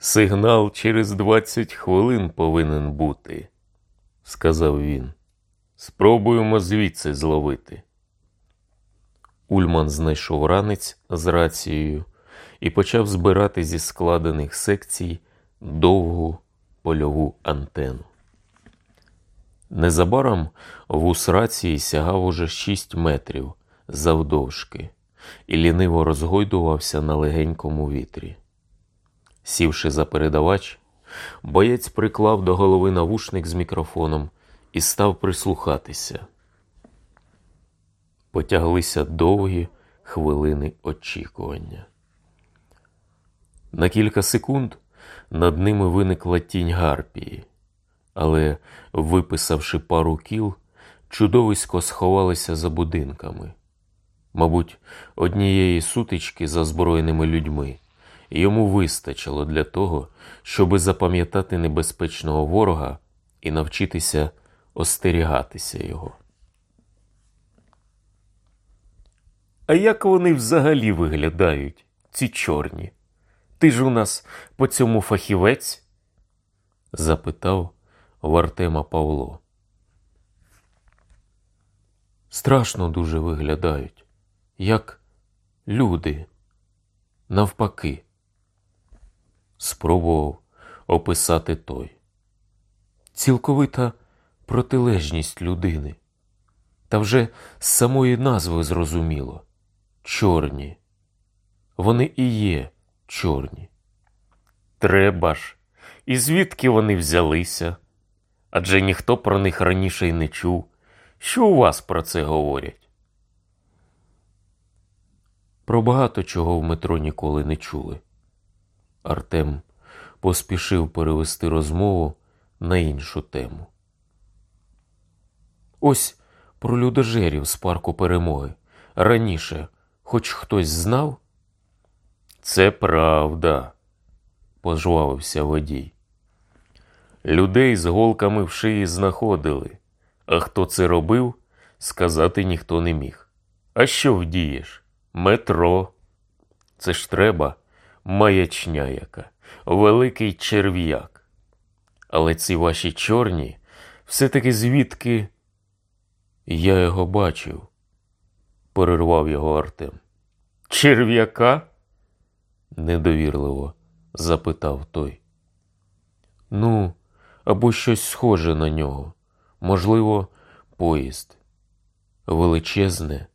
Сигнал через 20 хвилин повинен бути, сказав він. Спробуємо звідси зловити. Ульман знайшов ранець з рацією і почав збирати зі складених секцій довгу польову антенну. Незабаром вус рації сягав уже 6 метрів завдовжки і ліниво розгойдувався на легенькому вітрі. Сівши за передавач, боєць приклав до голови навушник з мікрофоном і став прислухатися. Потяглися довгі хвилини очікування. На кілька секунд над ними виникла тінь гарпії, але, виписавши пару кіл, чудовисько сховалося за будинками. Мабуть, однієї сутички за озброєними людьми йому вистачило для того, щоби запам'ятати небезпечного ворога і навчитися остерігатися його. А як вони взагалі виглядають, ці чорні? Ти ж у нас по цьому фахівець? запитав в Артема Павло. Страшно дуже виглядають, як люди, навпаки, спробував описати той. Цілковита протилежність людини. Та вже з самої назви зрозуміло чорні. Вони і є чорні. Треба ж. І звідки вони взялися? Адже ніхто про них раніше й не чув. Що у вас про це говорять? Про багато чого в метро ніколи не чули. Артем поспішив перевести розмову на іншу тему. Ось про людожерів з парку перемоги. Раніше хоч хтось знав? Це правда, пожвавився водій. Людей з голками в шиї знаходили, а хто це робив, сказати ніхто не міг. А що вдієш? Метро. Це ж треба, маячня яка, великий черв'як. Але ці ваші чорні все-таки звідки я його бачив, перервав його Артем. Черв'яка? недовірливо запитав той. Ну, або щось схоже на нього, можливо, поїзд. Величезне,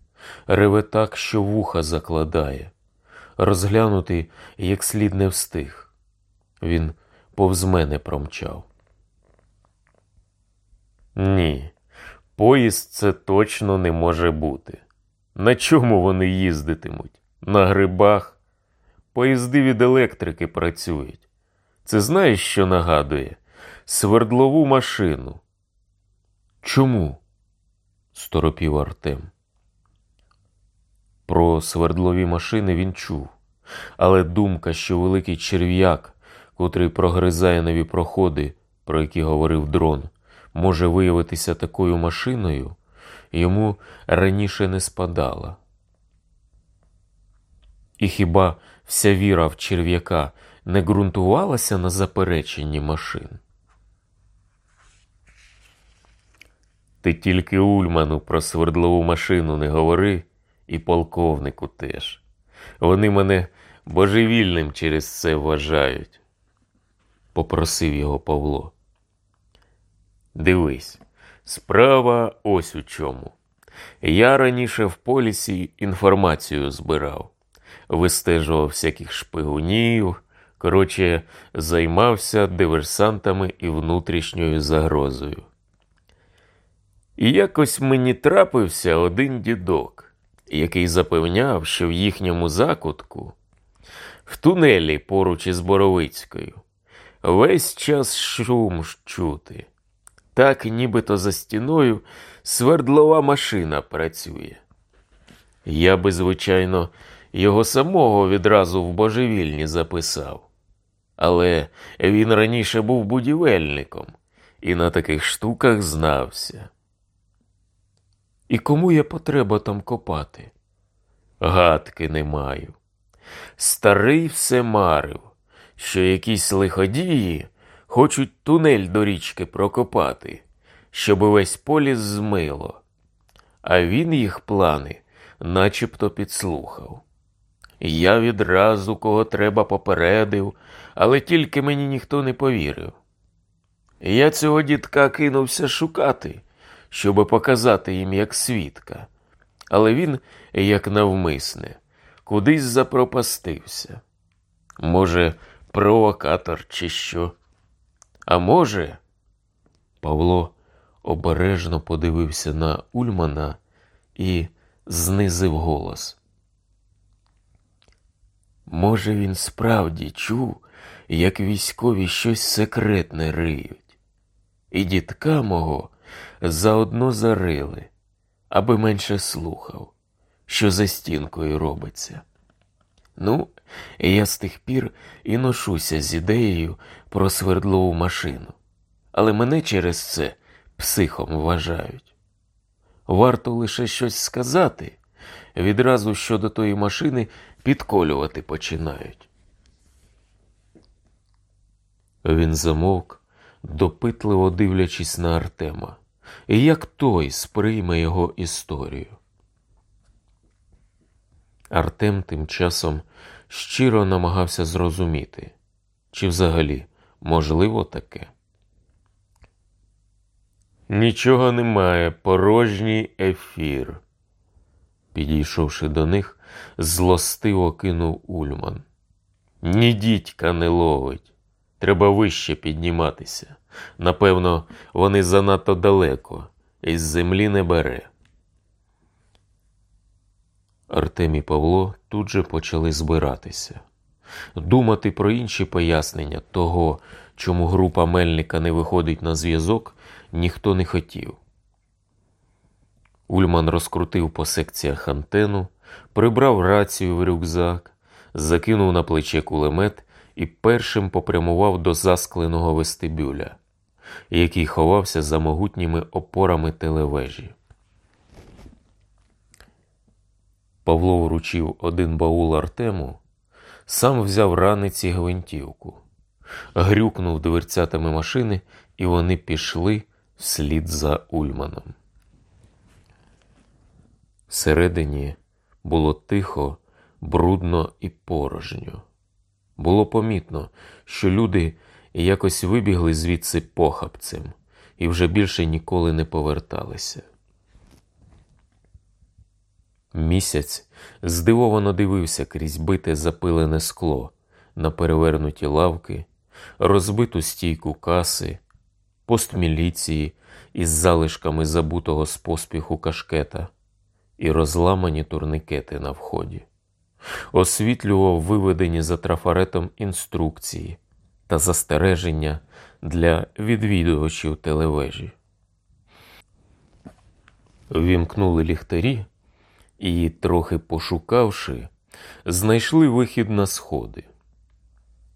реве так, що вуха закладає, розглянути як слід не встиг. Він повз мене промчав. Ні, поїзд це точно не може бути. На чому вони їздитимуть? На грибах? Поїзди від електрики працюють. Це знаєш, що нагадує? Свердлову машину. Чому? сторопів Артем. Про свердлові машини він чув, але думка, що великий черв'як, котрий прогризає нові проходи, про які говорив дрон, може виявитися такою машиною, йому раніше не спадала. І хіба вся віра в черв'яка не ґрунтувалася на запереченні машин? Ти тільки Ульману про свердлову машину не говори, і полковнику теж. Вони мене божевільним через це вважають, попросив його Павло. Дивись, справа ось у чому. Я раніше в полісі інформацію збирав, вистежував всяких шпигунів, коротше, займався диверсантами і внутрішньою загрозою. І якось мені трапився один дідок, який запевняв, що в їхньому закутку, в тунелі поруч із Боровицькою, весь час шум чути. Так, нібито за стіною свердлова машина працює. Я би, звичайно, його самого відразу в божевільні записав. Але він раніше був будівельником і на таких штуках знався. І кому є потреба там копати? Гадки не маю. Старий все марив, що якісь лиходії хочуть тунель до річки прокопати, щоб увесь поліс змило, а він їх плани начебто підслухав. Я відразу кого треба попередив, але тільки мені ніхто не повірив. Я цього дітка кинувся шукати, щоб показати їм як свідка, але він, як навмисне, кудись запропастився. Може, провокатор, чи що. А може, Павло обережно подивився на Ульмана і знизив голос. Може, він справді чув, як військові щось секретне риють, і дітка мого заодно зарили, аби менше слухав, що за стінкою робиться. Ну, я з тих пір і ношуся з ідеєю про свердлову машину, але мене через це психом вважають. Варто лише щось сказати, відразу щодо тої машини підколювати починають. Він замовк, допитливо дивлячись на Артема, і як той сприйме його історію. Артем тим часом щиро намагався зрозуміти, чи взагалі можливо таке. Нічого немає, порожній ефір. Підійшовши до них, злостиво кинув Ульман. Ні дідька не ловить. Треба вище підніматися. Напевно, вони занадто далеко, із землі не бере. Артем і Павло тут же почали збиратися, думати про інші пояснення того, чому група Мельника не виходить на зв'язок, ніхто не хотів. Ульман розкрутив по секціях антену, прибрав рацію в рюкзак, закинув на плече кулемет і першим попрямував до заскленого вестибюля, який ховався за могутніми опорами телевежі. Павло вручив один баул Артему, сам взяв раниці гвинтівку, грюкнув дверцятами машини, і вони пішли вслід за Ульманом. Всередині було тихо, брудно і порожньо. Було помітно, що люди якось вибігли звідси похапцем і вже більше ніколи не поверталися. Місяць здивовано дивився крізь бите запилене скло на перевернуті лавки, розбиту стійку каси, пост міліції із залишками забутого з поспіху кашкета і розламані турникети на вході, освітлював виведені за трафаретом інструкції та застереження для відвідувачів телевежі. Вімкнули ліхтарі і, трохи пошукавши, знайшли вихід на сходи.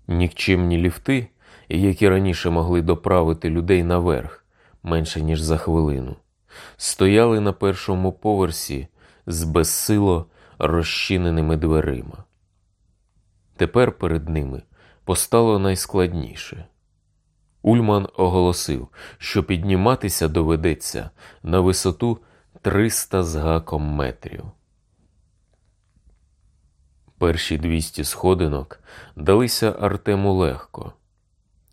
Нікчемні ліфти, які раніше могли доправити людей наверх менше ніж за хвилину, стояли на першому поверсі з безсило розчиненими дверима. Тепер перед ними постало найскладніше. Ульман оголосив, що підніматися доведеться на висоту 300 з гаком метрів. Перші 200 сходинок далися Артему легко.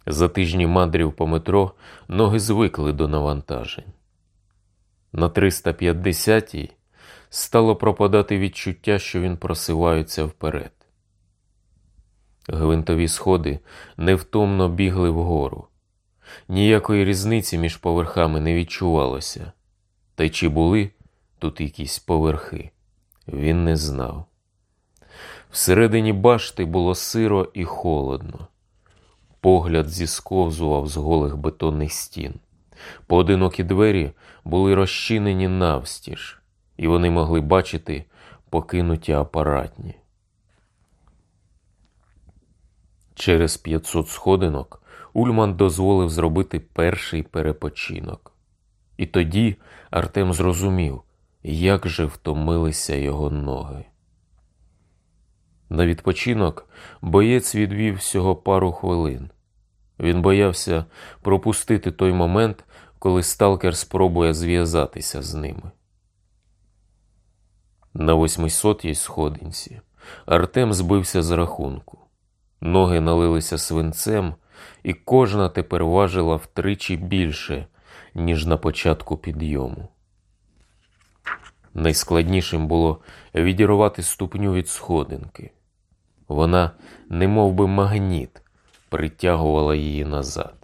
За тижні мандрів по метро ноги звикли до навантажень. На 350-й стало пропадати відчуття, що він просивається вперед. Гвинтові сходи невтомно бігли вгору. Ніякої різниці між поверхами не відчувалося, та й чи були тут якісь поверхи, він не знав. Всередині башти було сиро і холодно. Погляд зісковзував з голих бетонних стін. Поодинокі двері були розчинені навстіж, і вони могли бачити покинуті апаратні. Через 500 сходинок Ульман дозволив зробити перший перепочинок. І тоді Артем зрозумів, як же втомилися його ноги. На відпочинок боєць відвів всього пару хвилин. Він боявся пропустити той момент, коли сталкер спробує зв'язатися з ними. На восьмисотій сходинці Артем збився з рахунку. Ноги налилися свинцем, і кожна тепер важила втричі більше, ніж на початку підйому. Найскладнішим було відірвати ступню від сходинки. Вона, немов би магніт, притягувала її назад.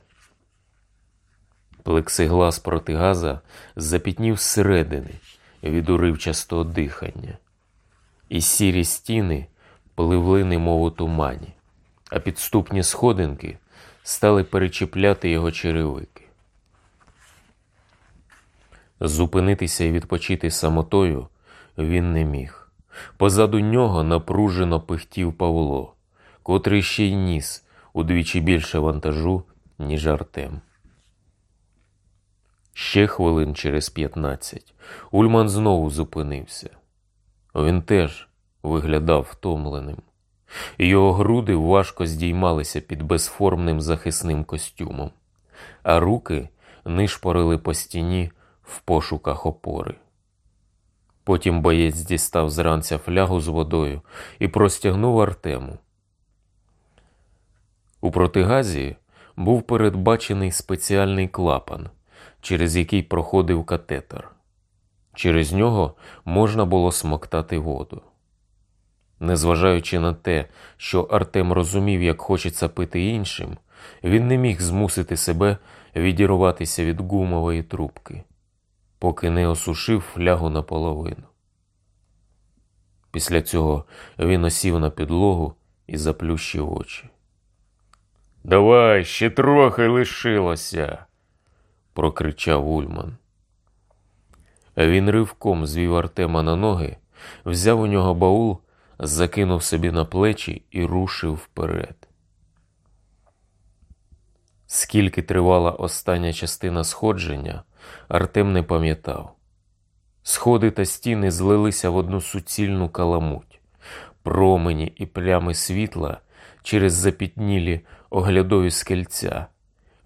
Плексиглас протигаза запітнів зсередини від уривчастого дихання, і сірі стіни пливли немов у тумані, а підступні сходинки стали перечіпляти його черевики. Зупинитися і відпочити самотою він не міг. Позаду нього напружено пихтів Павло, котрий ще й ніс удвічі більше вантажу, ніж Артем. Ще хвилин через п'ятнадцять Ульман знову зупинився. Він теж виглядав втомленим. Його груди важко здіймалися під безформним захисним костюмом, а руки нишпорили по стіні в пошуках опори. Потім боєць дістав зранця флягу з водою і простягнув Артему. У протигазі був передбачений спеціальний клапан, через який проходив катетер. Через нього можна було смоктати воду. Незважаючи на те, що Артем розумів, як хочеться пити іншим, він не міг змусити себе відірватися від гумової трубки, поки не осушив флягу наполовину. Після цього він осів на підлогу і заплющив очі. Давай, ще трохи лишилося, прокричав Ульман. Він ривком звів Артема на ноги, взяв у нього баул, закинув собі на плечі і рушив вперед. Скільки тривала остання частина сходження, Артем не пам'ятав. Сходи та стіни злилися в одну суцільну каламуть, промені і плями світла через запітнілі оглядові скельця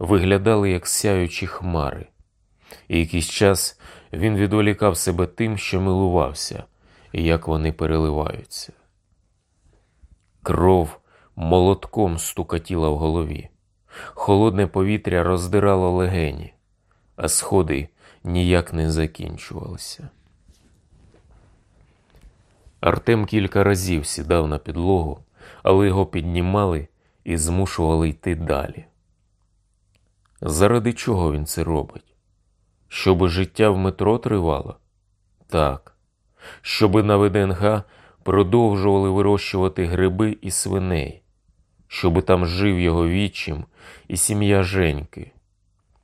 виглядали як сяючі хмари, і якийсь час він відволікав себе тим, що милувався, і як вони переливаються. Кров молотком стукатіла в голові, холодне повітря роздирало легені, а сходи ніяк не закінчувалися. Артем кілька разів сідав на підлогу, але його піднімали і змушували йти далі. Заради чого він це робить? Щоби життя в метро тривало? Так. Щоби на ВДНГ продовжували вирощувати гриби і свиней, щоби там жив його вічим і сім'я Женьки,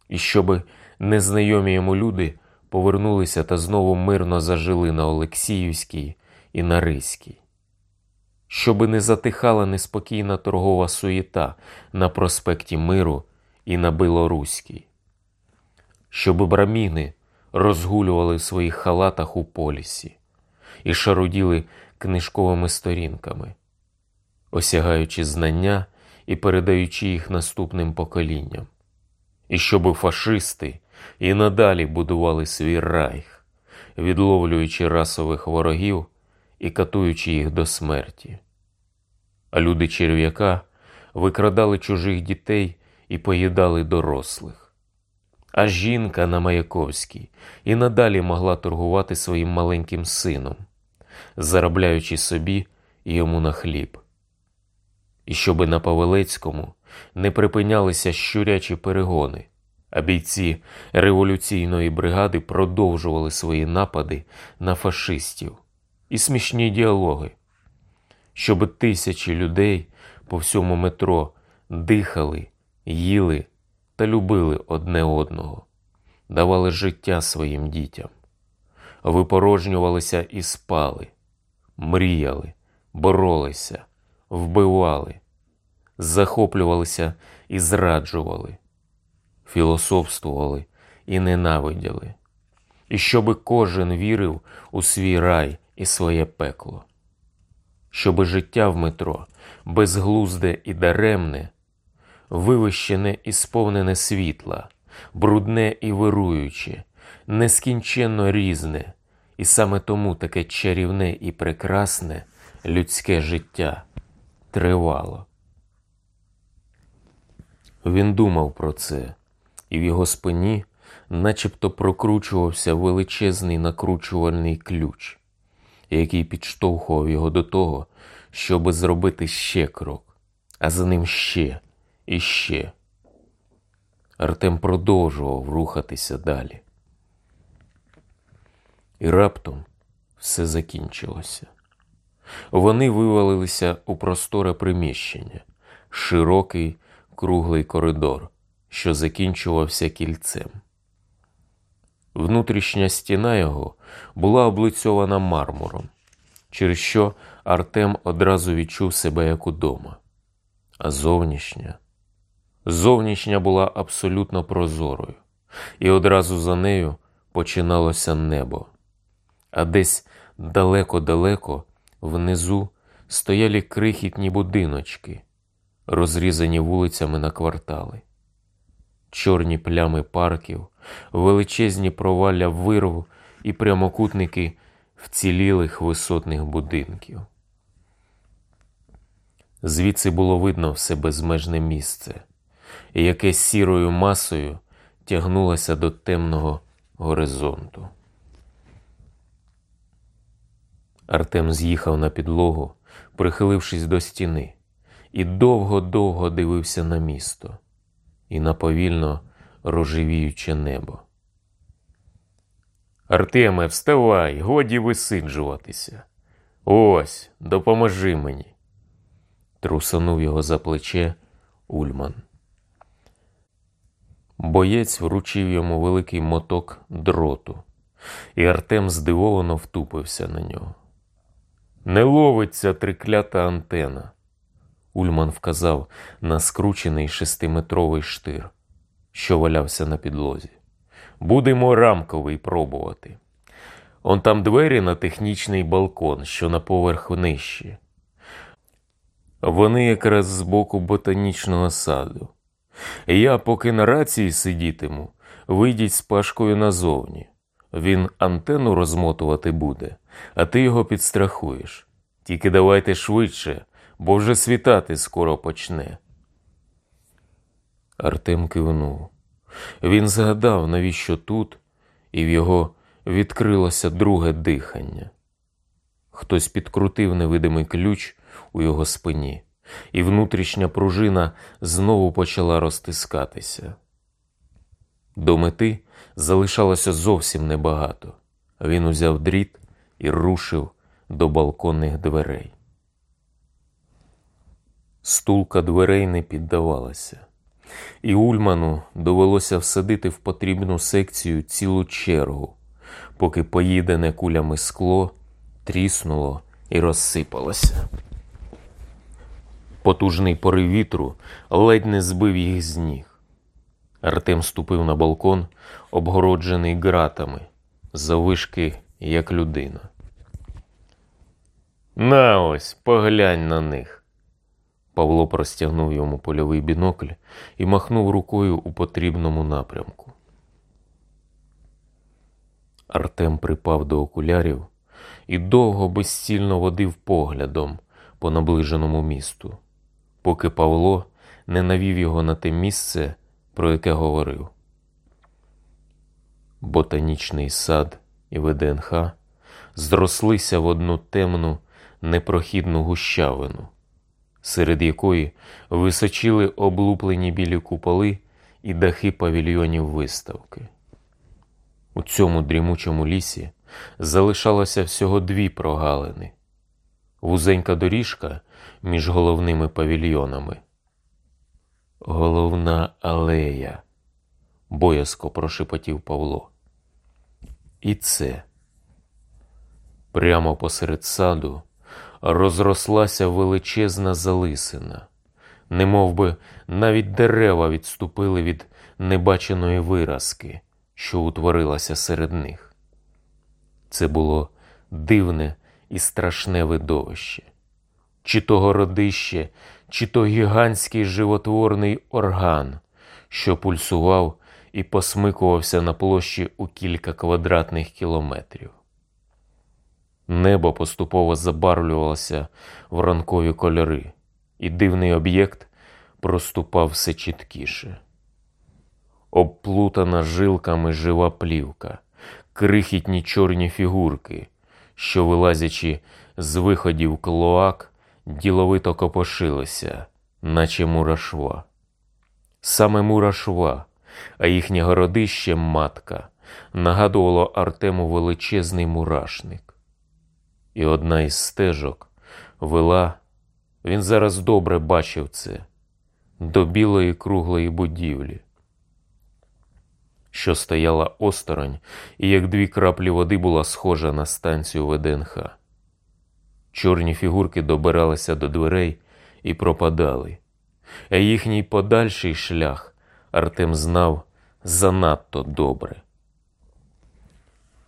і щоби незнайомі йому люди повернулися та знову мирно зажили на Олексіївській і на Риській. Щоби не затихала неспокійна торгова суєта на проспекті Миру і на Білоруській, щоби браміни розгулювали в своїх халатах у полісі і шаруділи книжковими сторінками, осягаючи знання і передаючи їх наступним поколінням, і щоби фашисти і надалі будували свій райх, відловлюючи расових ворогів і катуючи їх до смерті. А люди черв'яка викрадали чужих дітей і поїдали дорослих. А жінка на Маяковській і надалі могла торгувати своїм маленьким сином, заробляючи собі і йому на хліб. І щоби на Павелецькому не припинялися щурячі перегони, а бійці революційної бригади продовжували свої напади на фашистів і смішні діалоги, щоб тисячі людей по всьому метро дихали, їли та любили одне одного, давали життя своїм дітям, випорожнювалися і спали, мріяли, боролися, вбивали, захоплювалися і зраджували, філософствували і ненавиділи, і щоби кожен вірив у свій рай і своє пекло. щоби життя в метро безглузде і даремне, вивищене і сповнене світла, брудне і вируюче, нескінченно різне, і саме тому таке чарівне і прекрасне людське життя тривало. Він думав про це, і в його спині начебто прокручувався величезний накручувальний ключ, який підштовхував його до того, щоби зробити ще крок, а за ним ще і ще. Артем продовжував рухатися далі. І раптом все закінчилося. Вони вивалилися у просторе приміщення, широкий круглий коридор, що закінчувався кільцем. Внутрішня стіна його була облицьована мармуром, через що Артем одразу відчув себе як удома. А зовнішня, зовнішня була абсолютно прозорою, і одразу за нею починалося небо. А десь далеко-далеко внизу стояли крихітні будиночки, розрізані вулицями на квартали, чорні плями парків, величезні провалля вирв і прямокутники вцілілих висотних будинків. Звідси було видно все безмежне місце, яке сірою масою тягнулося до темного горизонту. Артем з'їхав на підлогу, прихилившись до стіни, і довго-довго дивився на місто і на повільно рожевіюче небо. Артеме, вставай, годі висиджуватися. Ось, допоможи мені. Трусанув його за плече Ульман. Боєць вручив йому великий моток дроту, і Артем здивовано втупився на нього. Не ловиться триклята антена. Ульман вказав на скручений шестиметровий штир, що валявся на підлозі. Будемо рамковий пробувати. Он там двері на технічний балкон, що на поверх нижче. Вони якраз з боку ботанічного саду. Я, поки на рації сидітиму, вийдіть з пашкою назовні. Він антенну розмотувати буде, а ти його підстрахуєш. Тільки давайте швидше, бо вже світати скоро почне. Артем кивнув. Він згадав, навіщо тут, і в його відкрилося друге дихання. Хтось підкрутив невидимий ключ у його спині, і внутрішня пружина знову почала розтискатися. До мети залишалося зовсім небагато. Він узяв дріт і рушив до балконних дверей. Стулка дверей не піддавалася, і Ульману довелося всадити в потрібну секцію цілу чергу, поки поїдене кулями скло тріснуло і розсипалося. Потужний порив вітру ледь не збив їх з ніг. Артем ступив на балкон, обгороджений ґратами, завишки, як людина. На ось, поглянь на них. Павло простягнув йому польовий бінокль і махнув рукою у потрібному напрямку. Артем припав до окулярів і довго безцільно водив поглядом по наближеному місту, поки Павло не навів його на те місце, про яке говорив. Ботанічний сад і ВДНХ зрослися в одну темну непрохідну гущавину, серед якої височили облуплені білі куполи і дахи павільйонів виставки. У цьому дрімучому лісі залишалося всього дві прогалини, вузенька доріжка між головними павільйонами. Головна алея, боязко прошепотів Павло. І це прямо посеред саду розрослася величезна залисина, немов би навіть дерева відступили від небаченої виразки, що утворилася серед них. Це було дивне і страшне видовище, чи то городище, чи то гігантський животворний орган, що пульсував і посмикувався на площі у кілька квадратних кілометрів. Небо поступово забарвлювалося в ранкові кольори, і дивний об'єкт проступав все чіткіше. Обплутана жилками жива плівка, крихітні чорні фігурки, що, вилазячи з виходів клоак, діловито копошилися, наче мурашва. Саме мурашва, а їхнє городище матка, нагадувало Артему величезний мурашник. І одна із стежок вела, він зараз добре бачив це, до білої круглої будівлі, що стояла осторонь, і як дві краплі води була схожа на станцію ВДНХ. Чорні фігурки добиралися до дверей і пропадали, а їхній подальший шлях Артем знав занадто добре.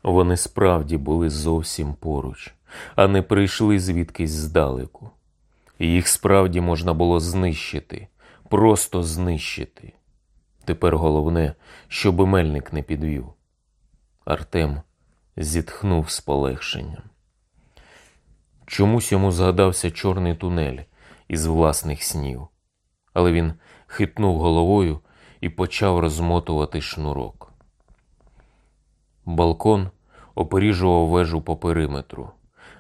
Вони справді були зовсім поруч, а не прийшли звідкись здалеку. Їх справді можна було знищити, просто знищити. Тепер головне, щоб мельник не підвів. Артем зітхнув з полегшенням. Чомусь йому згадався чорний тунель із власних снів, але він хитнув головою і почав розмотувати шнурок. Балкон опоріжував вежу по периметру,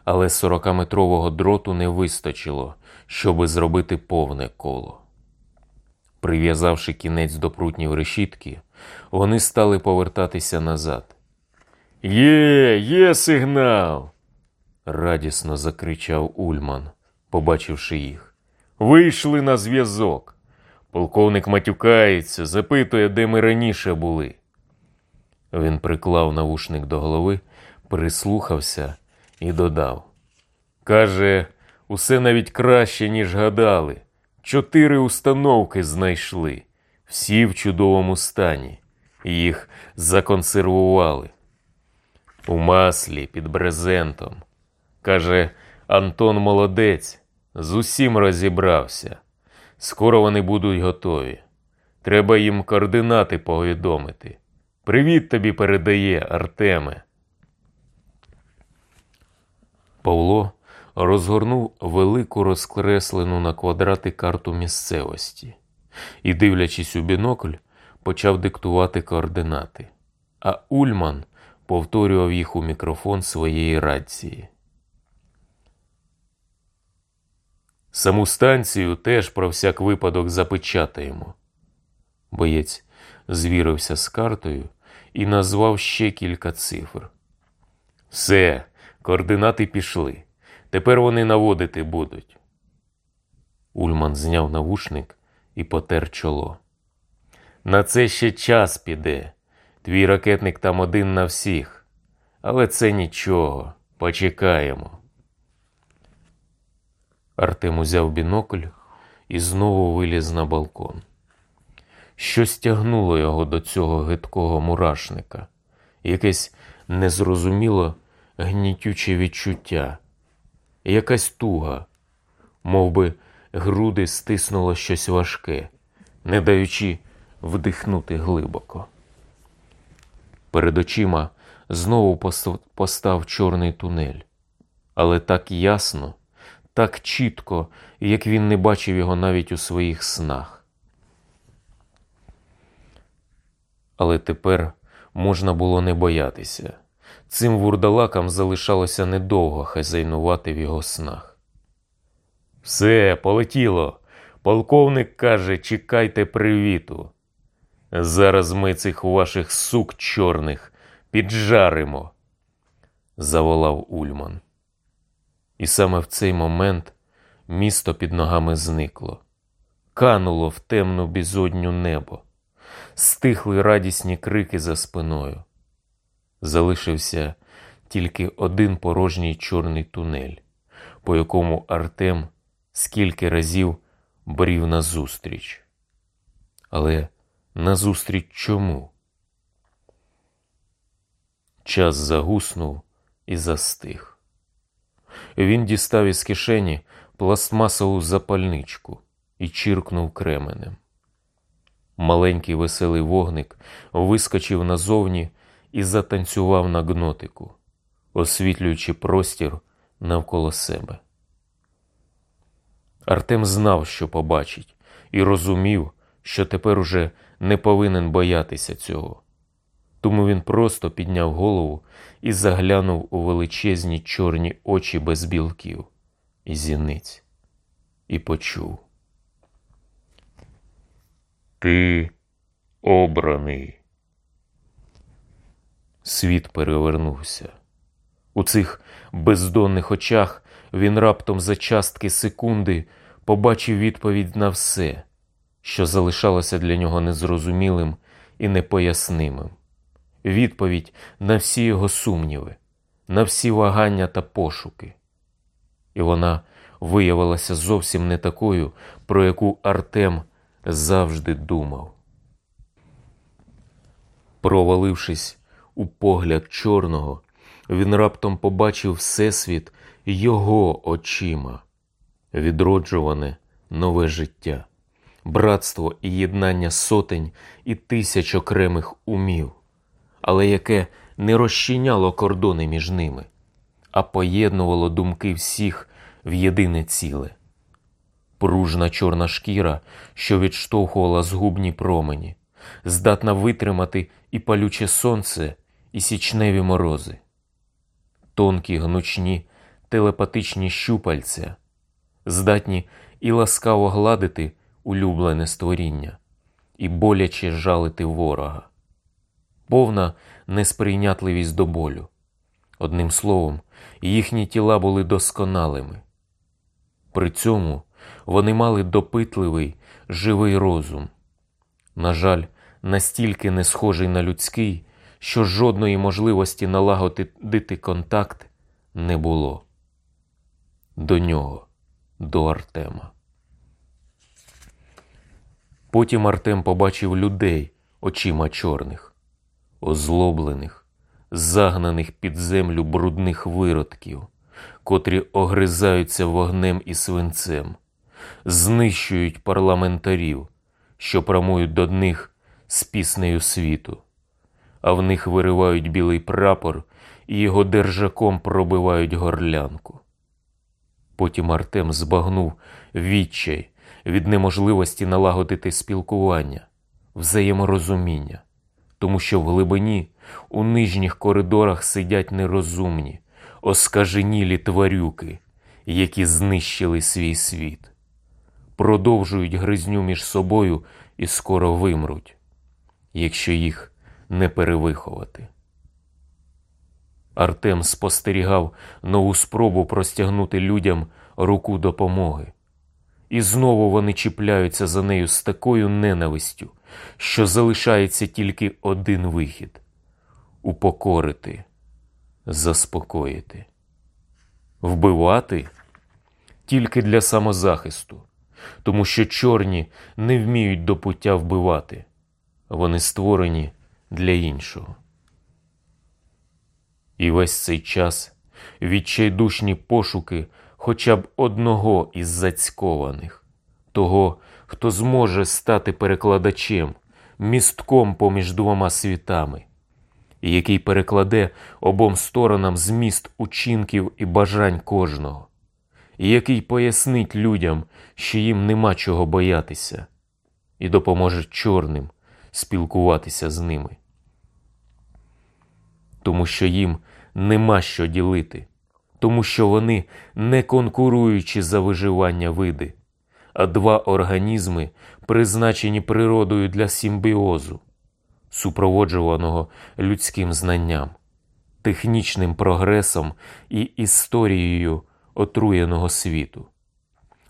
але 40-метрового дроту не вистачило, щоби зробити повне коло. Прив'язавши кінець до прутнів решітки, вони стали повертатися назад. Є, є сигнал! Радісно закричав Ульман, побачивши їх. Вийшли на зв'язок. Полковник матюкається, запитує, де ми раніше були. Він приклав навушник до голови, прислухався і додав. Каже, усе навіть краще, ніж гадали. Чотири установки знайшли, всі в чудовому стані. Їх законсервували. У маслі під брезентом. Каже, Антон молодець, з усім розібрався. Скоро вони будуть готові. Треба їм координати повідомити. Привіт тобі передає, Артеме. Павло розгорнув велику розкреслену на квадрати карту місцевості і, дивлячись у бінокль, почав диктувати координати, а Ульман повторював їх у мікрофон своєї рації. Саму станцію теж про всяк випадок запечатаємо. Боєць звірився з картою і назвав ще кілька цифр. Все, координати пішли. Тепер вони наводити будуть. Ульман зняв навушник і потер чоло. На це ще час піде. Твій ракетник там один на всіх. Але це нічого. Почекаємо. Артем узяв бінокль і знову виліз на балкон. Щось тягнуло його до цього гидкого мурашника, якесь незрозуміло гнітюче відчуття, якась туга, мов би груди стиснуло щось важке, не даючи вдихнути глибоко. Перед очима знову постав чорний тунель, але так ясно так чітко, як він не бачив його навіть у своїх снах. Але тепер можна було не боятися. Цим вурдалакам залишалося недовго хазяйнувати в його снах. Все, полетіло. Полковник каже, чекайте привіту. Зараз ми цих ваших сук чорних піджаримо, заволав Ульман. І саме в цей момент місто під ногами зникло, кануло в темну бізодню небо, стихли радісні крики за спиною. Залишився тільки один порожній чорний тунель, по якому Артем скільки разів брів назустріч. Але назустріч чому? Час загуснув і застиг. Він дістав із кишені пластмасову запальничку і чиркнув кременем. Маленький веселий вогник вискочив назовні і затанцював на гнотику, освітлюючи простір навколо себе. Артем знав, що побачить, і розумів, що тепер уже не повинен боятися цього. Тому він просто підняв голову і заглянув у величезні чорні очі без білків і зіниць, і почув. Ти обраний. Світ перевернувся. У цих бездонних очах він раптом за частки секунди побачив відповідь на все, що залишалося для нього незрозумілим і непояснимим. Відповідь на всі його сумніви, на всі вагання та пошуки. І вона виявилася зовсім не такою, про яку Артем завжди думав. Провалившись у погляд чорного, він раптом побачив Всесвіт його очима, відроджуване нове життя, братство і єднання сотень і тисяч окремих умів, але яке не розчиняло кордони між ними, а поєднувало думки всіх в єдине ціле. Пружна чорна шкіра, що відштовхувала згубні промені, здатна витримати і палюче сонце, і січневі морози, тонкі гнучні телепатичні щупальця, здатні і ласкаво гладити улюблене створіння, і боляче жалити ворога, повна несприйнятливість до болю. Одним словом, їхні тіла були досконалими. При цьому вони мали допитливий, живий розум. На жаль, настільки не схожий на людський, що жодної можливості налагодити контакт не було. До нього, до Артема. Потім Артем побачив людей очима чорних, озлоблених, загнаних під землю брудних виродків, котрі огризаються вогнем і свинцем, знищують парламентарів, що промують до них з піснею світу, а в них виривають білий прапор і його держаком пробивають горлянку. Потім Артем збагнув відчай від неможливості налагодити спілкування, взаєморозуміння, тому що в глибині у нижніх коридорах сидять нерозумні, оскаженілі тварюки, які знищили свій світ, продовжують гризню між собою і скоро вимруть, якщо їх не перевиховати. Артем спостерігав нову спробу простягнути людям руку допомоги. І знову вони чіпляються за нею з такою ненавистю, що залишається тільки один вихід упокорити, заспокоїти, вбивати тільки для самозахисту, тому що чорні не вміють до пуття вбивати, вони створені для іншого. І весь цей час відчайдушні пошуки хоча б одного із зацькованих, того, хто зможе стати перекладачем, містком поміж двома світами, і який перекладе обом сторонам зміст учинків і бажань кожного, і який пояснить людям, що їм нема чого боятися, і допоможе чорним спілкуватися з ними. Тому що їм нема що ділити, тому що вони не конкуруючи за виживання види, а два організми, призначені природою для симбіозу, супроводжуваного людським знанням, технічним прогресом і історією отруєного світу,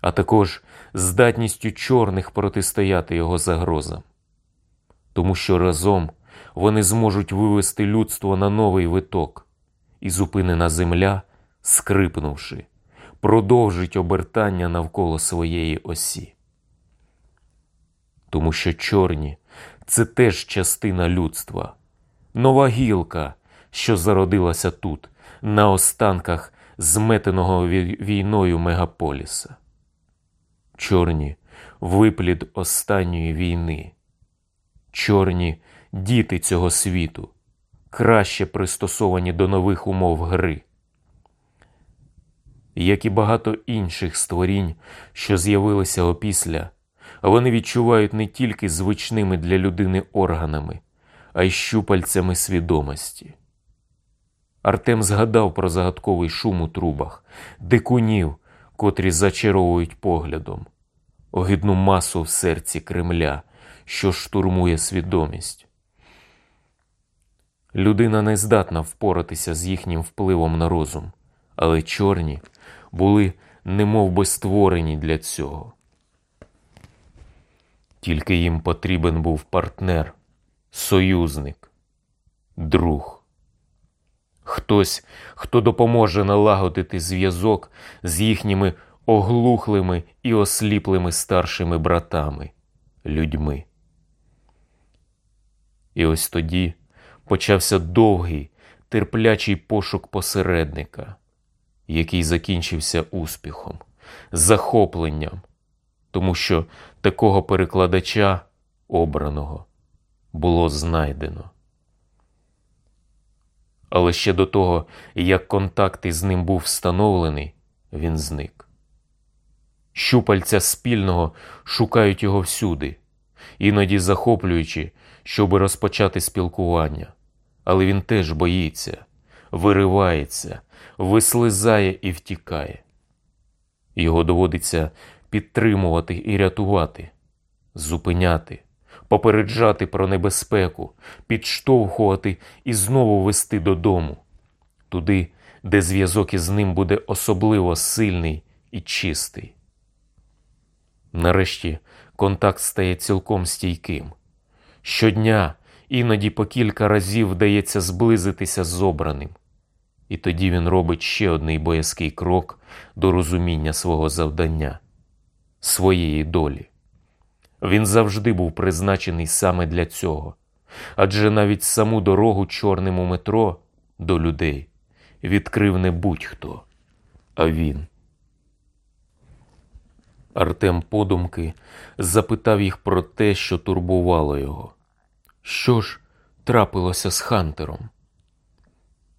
а також здатністю чорних протистояти його загрозам. Тому що разом вони зможуть вивести людство на новий виток, і зупинена земля, скрипнувши, продовжить обертання навколо своєї осі. Тому що чорні це теж частина людства, нова гілка, що зародилася тут, на останках зметеного війною мегаполіса. чорні виплід останньої війни, чорні діти цього світу, краще пристосовані до нових умов гри. Як і багато інших створінь, що з'явилися опісля, вони відчувають не тільки звичними для людини органами, а й щупальцями свідомості. Артем згадав про загадковий шум у трубах, дикунів, котрі зачаровують поглядом, огидну масу в серці Кремля, що штурмує свідомість. Людина не здатна впоратися з їхнім впливом на розум, але чорні були немов би створені для цього. Тільки їм потрібен був партнер, союзник, друг. Хтось, хто допоможе налагодити зв'язок з їхніми оглухлими і осліплими старшими братами, людьми. І ось тоді почався довгий, терплячий пошук посередника, який закінчився успіхом, захопленням, тому що такого перекладача обраного було знайдено. Але ще до того, як контакт із ним був встановлений, він зник. Щупальця спільного шукають його всюди, іноді захоплюючи, щоби розпочати спілкування. Але він теж боїться, виривається, вислизає і втікає. Його доводиться підтримувати і рятувати, зупиняти, попереджати про небезпеку, підштовхувати і знову вести додому, туди, де зв'язок із ним буде особливо сильний і чистий. Нарешті контакт стає цілком стійким. Щодня, іноді по кілька разів вдається зблизитися з обраним, і тоді він робить ще одний боязкий крок до розуміння свого завдання, своєї долі. Він завжди був призначений саме для цього, адже навіть саму дорогу чорним у метро до людей відкрив не будь-хто, а він. Артем подумки запитав їх про те, що турбувало його. Що ж трапилося з Хантером?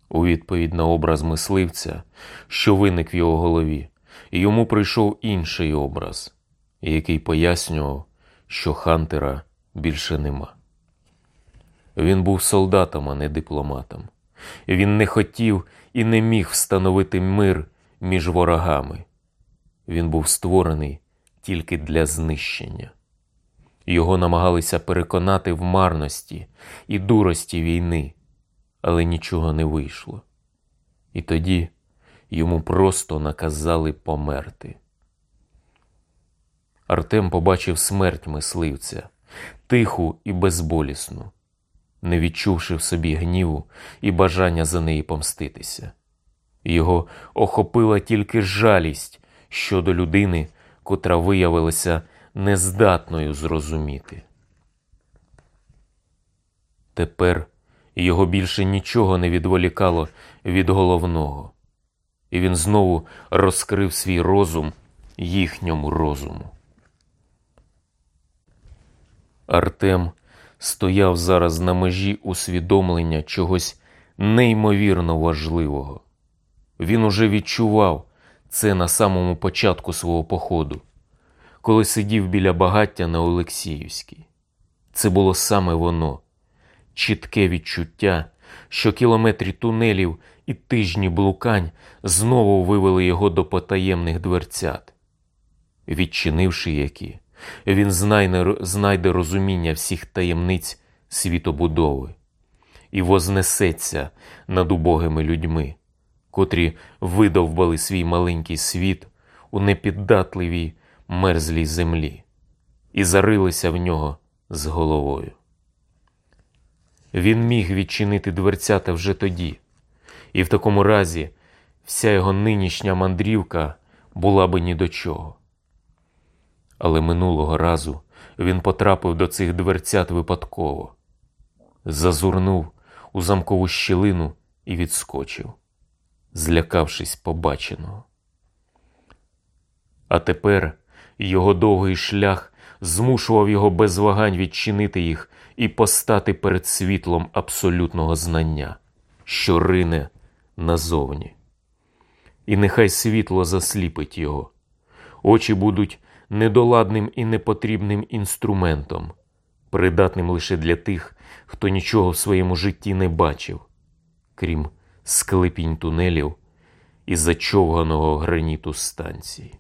У відповідь на образ мисливця, що виник в його голові, йому прийшов інший образ, який пояснював, що Хантера більше нема. Він був солдатом, а не дипломатом. Він не хотів і не міг встановити мир між ворогами. Він був створений тільки для знищення. Його намагалися переконати в марності і дурості війни, але нічого не вийшло. І тоді йому просто наказали померти. Артем побачив смерть мисливця, тиху і безболісну, не відчувши в собі гніву і бажання за неї помститися. Його охопила тільки жалість щодо людини, котра виявилася нездатною зрозуміти. Тепер його більше нічого не відволікало від головного, і він знову розкрив свій розум їхньому розуму. Артем стояв зараз на межі усвідомлення чогось неймовірно важливого. Він уже відчував це на самому початку свого походу, коли сидів біля багаття на Олексіївській. Це було саме воно, чітке відчуття, що кілометрі тунелів і тижні блукань знову вивели його до потаємних дверцят, відчинивши які, він знайде, розуміння всіх таємниць світобудови і вознесеться над убогими людьми, котрі видовбали свій маленький світ у непіддатливій мерзлій землі і зарилися в нього з головою. Він міг відчинити дверцята вже тоді, і в такому разі вся його нинішня мандрівка була би ні до чого. Але минулого разу він потрапив до цих дверцят випадково, зазурнув у замкову щілину і відскочив, злякавшись побаченого. А тепер Його довгий шлях змушував його без вагань відчинити їх і постати перед світлом абсолютного знання, що рине назовні. І нехай світло засліпить його, очі будуть недоладним і непотрібним інструментом, придатним лише для тих, хто нічого в своєму житті не бачив, крім склепінь тунелів і зачовганого граніту станції.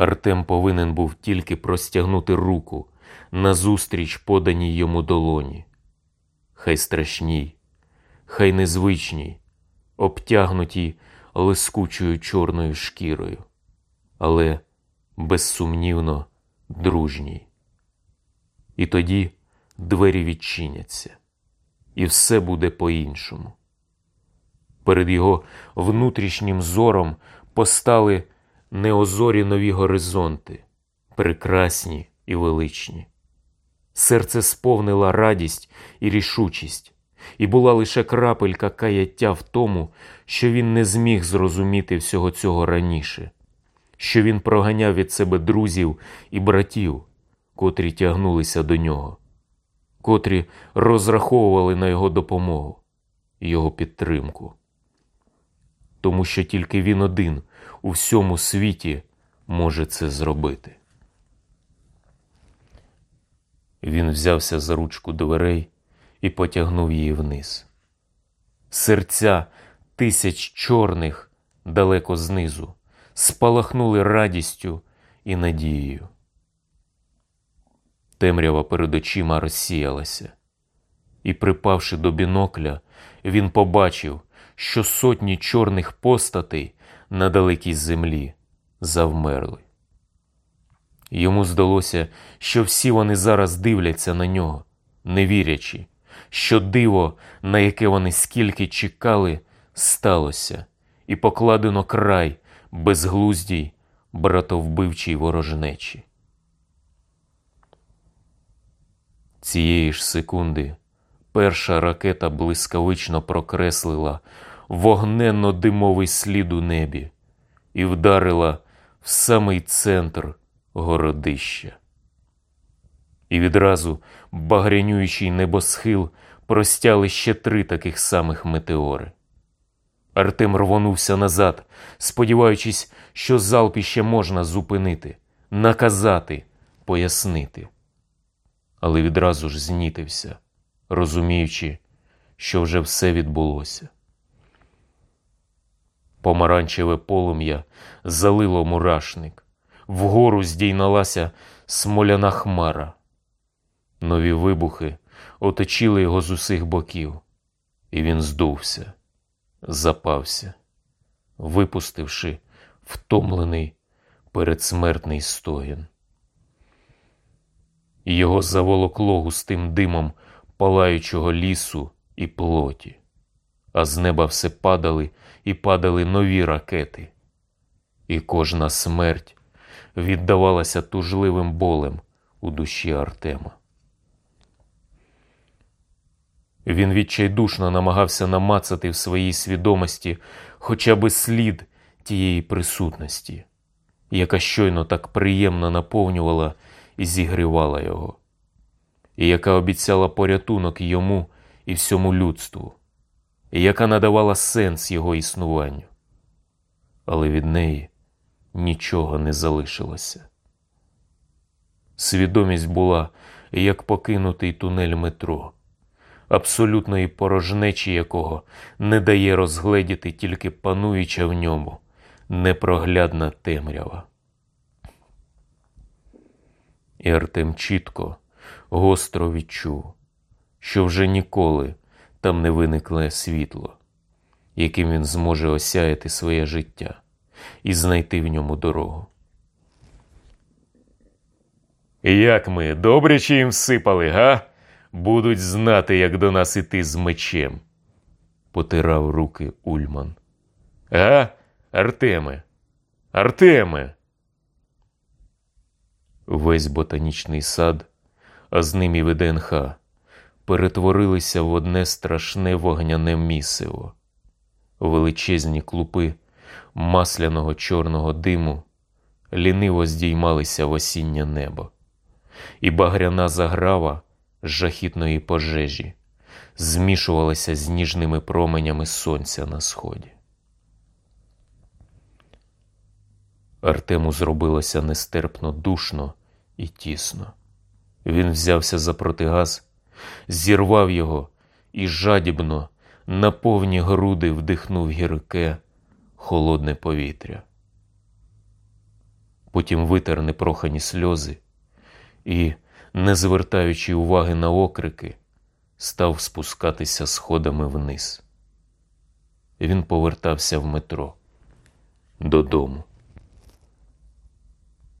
Артем повинен був тільки простягнути руку назустріч поданій йому долоні. Хай страшній, хай незвичній, обтягнутій лискучою чорною шкірою, але безсумнівно дружній. І тоді двері відчиняться, і все буде по-іншому. Перед його внутрішнім зором постали неозорі нові горизонти, прекрасні і величні. Серце сповнила радість і рішучість, і була лише крапелька каяття в тому, що він не зміг зрозуміти всього цього раніше, що він проганяв від себе друзів і братів, котрі тягнулися до нього, котрі розраховували на його допомогу, його підтримку. Тому що тільки він один у всьому світі може це зробити. Він взявся за ручку дверей і потягнув її вниз. Серця тисяч чорних далеко знизу спалахнули радістю і надією. Темрява перед очима розсіялася, і, припавши до бінокля, він побачив, що сотні чорних постатей на далекій землі завмерли. Йому здалося, що всі вони зараз дивляться на нього, не вірячи, що диво, на яке вони скільки чекали, сталося, і покладено край безглуздій, братовбивчій ворожнечі. Цієї ж секунди перша ракета блискавично прокреслила вогненно-димовий слід у небі і вдарила в самий центр городища. І відразу багрянюючий небосхил простяли ще три таких самих метеори. Артем рвонувся назад, сподіваючись, що залп іще можна зупинити, наказати, пояснити. Але відразу ж знітився, розуміючи, що вже все відбулося. Помаранчеве полум'я залило мурашник, вгору здійналася смоляна хмара. Нові вибухи оточили його з усіх боків, і він здувся, запався, випустивши втомлений передсмертний стогін. Його заволокло густим димом палаючого лісу і плоті, а з неба все падали і падали нові ракети, і кожна смерть віддавалася тужливим болем у душі Артема. Він відчайдушно намагався намацати в своїй свідомості хоча би слід тієї присутності, яка щойно так приємно наповнювала і зігрівала його, і яка обіцяла порятунок йому і всьому людству, яка надавала сенс його існуванню. Але від неї нічого не залишилося. Свідомість була як покинутий тунель метро, абсолютної порожнечі якого не дає розгледіти тільки пануюча в ньому непроглядна темрява. І Артем чітко, гостро відчув, що вже ніколи там не виникне світло, яким він зможе осяяти своє життя і знайти в ньому дорогу. Як ми добряче їм всипали, га? Будуть знати, як до нас іти з мечем, потирав руки Ульман. Га, Артеме, Артеме. Весь ботанічний сад, а з ним і ВДНХ, перетворилися в одне страшне вогняне місиво. Величезні клупи масляного чорного диму ліниво здіймалися в осіннє небо, і багряна заграва жахітної пожежі змішувалася з ніжними променями сонця на сході. Артему зробилося нестерпно душно і тісно. Він взявся за протигаз, зірвав його і жадібно на повні груди вдихнув гірке, холодне повітря. Потім витер непрохані сльози і, не звертаючи уваги на окрики, став спускатися сходами вниз. Він повертався в метро додому.